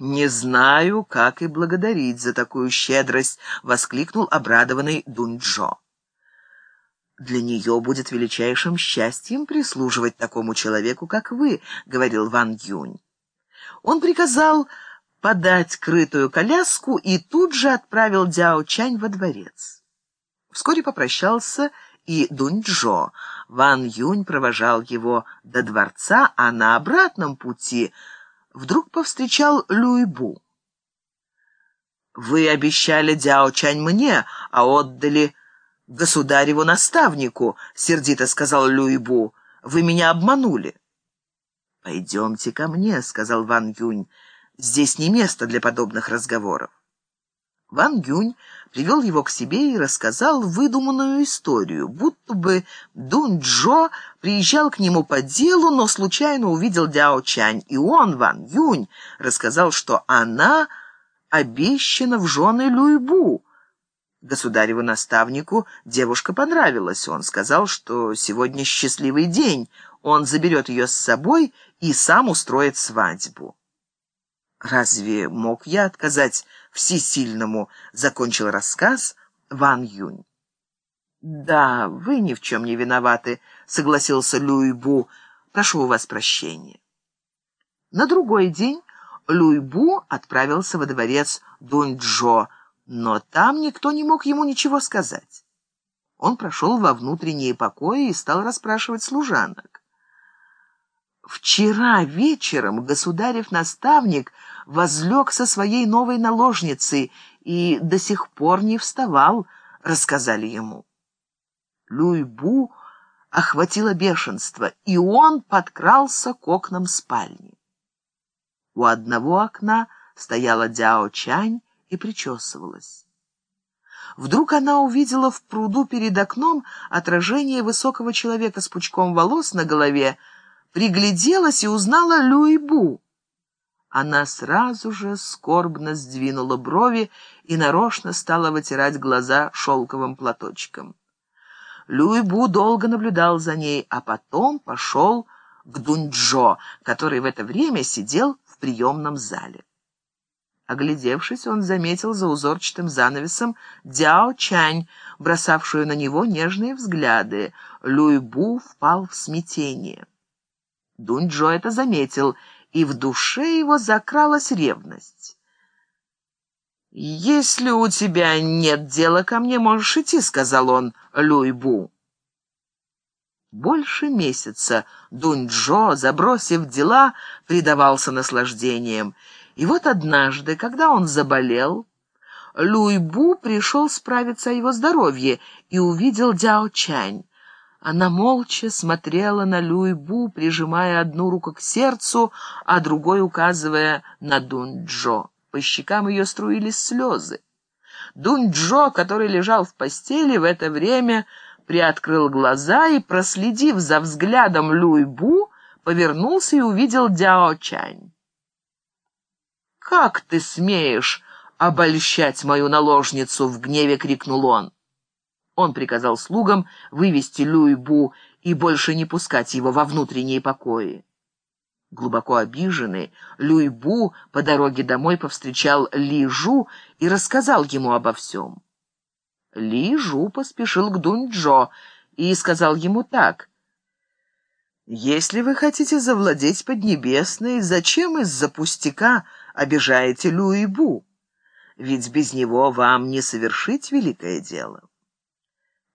«Не знаю, как и благодарить за такую щедрость», — воскликнул обрадованный Дуньчжо. «Для нее будет величайшим счастьем прислуживать такому человеку, как вы», — говорил Ван Юнь. Он приказал подать крытую коляску и тут же отправил Дяо Чань во дворец. Вскоре попрощался и Дуньчжо. Ван Юнь провожал его до дворца, а на обратном пути вдруг повстречал Люйбу. «Вы обещали Дяо Чань мне, а отдали государеву наставнику», — сердито сказал Люйбу. «Вы меня обманули». «Пойдемте ко мне», — сказал Ван Юнь. «Здесь не место для подобных разговоров». Ван Юнь привел его к себе и рассказал выдуманную историю, будто бы Дун Джо приезжал к нему по делу, но случайно увидел Дяо Чань, и он, Ван Юнь, рассказал, что она обещана в жены Люйбу. Государеву наставнику девушка понравилась. Он сказал, что сегодня счастливый день, он заберет ее с собой и сам устроит свадьбу. «Разве мог я отказать всесильному?» — закончил рассказ Ван Юнь. «Да, вы ни в чем не виноваты», — согласился Люйбу. «Прошу у вас прощения». На другой день Люйбу отправился во дворец Дуньчжо, но там никто не мог ему ничего сказать. Он прошел во внутренние покои и стал расспрашивать служанок. Вчера вечером государев наставник возлег со своей новой наложницей и до сих пор не вставал, рассказали ему. Люйбу охватило бешенство, и он подкрался к окнам спальни. У одного окна стояла Дяо Чань и причесывалась. Вдруг она увидела в пруду перед окном отражение высокого человека с пучком волос на голове, пригляделась и узнала Люйбу. Она сразу же скорбно сдвинула брови и нарочно стала вытирать глаза шелковым платочком. Люйбу долго наблюдал за ней, а потом пошел к Дуньчжо, который в это время сидел в приемном зале. Оглядевшись, он заметил за узорчатым занавесом Дяо Чань, бросавшую на него нежные взгляды. Люйбу впал в смятение. Дуньчжо это заметил и в душе его закралась ревность. «Если у тебя нет дела ко мне, можешь идти», — сказал он Люйбу. Больше месяца Дуньчжо, забросив дела, предавался наслаждениям. И вот однажды, когда он заболел, Люйбу пришел справиться о его здоровье и увидел Дяо Чань. Она молча смотрела на Люйбу, прижимая одну руку к сердцу, а другой указывая на Дунь-Джо. По щекам ее струились слезы. Дунь-Джо, который лежал в постели, в это время приоткрыл глаза и, проследив за взглядом Люйбу, повернулся и увидел Дяо Чань. «Как ты смеешь обольщать мою наложницу?» — в гневе крикнул он. Он приказал слугам вывести Люйбу и больше не пускать его во внутренние покои. Глубоко обиженный, Люйбу по дороге домой повстречал Ли Жу и рассказал ему обо всем. Ли Жу поспешил к Дунь-Джо и сказал ему так. «Если вы хотите завладеть Поднебесной, зачем из-за пустяка обижаете Люйбу? Ведь без него вам не совершить великое дело».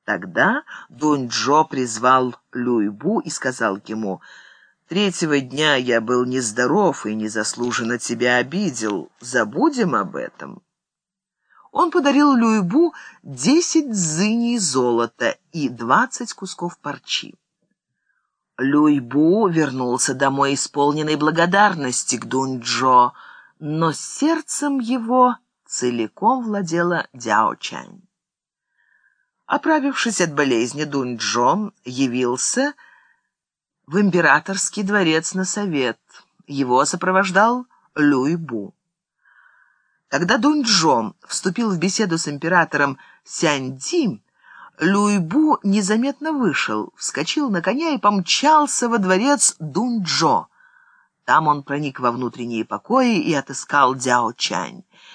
Тогда Дунь-Джо призвал Люйбу и сказал ему, «Третьего дня я был нездоров и незаслуженно тебя обидел. Забудем об этом». Он подарил Люйбу десять дзыней золота и двадцать кусков парчи. Люйбу вернулся домой исполненной благодарности к Дунь-Джо, но сердцем его целиком владела Дяо Чань. Оправившись от болезни, Дунь-Джо явился в императорский дворец на совет. Его сопровождал Люй-Бу. Когда Дунь-Джо вступил в беседу с императором Сянь-Ди, Люй-Бу незаметно вышел, вскочил на коня и помчался во дворец Дунь-Джо. Там он проник во внутренние покои и отыскал Дяо Чань.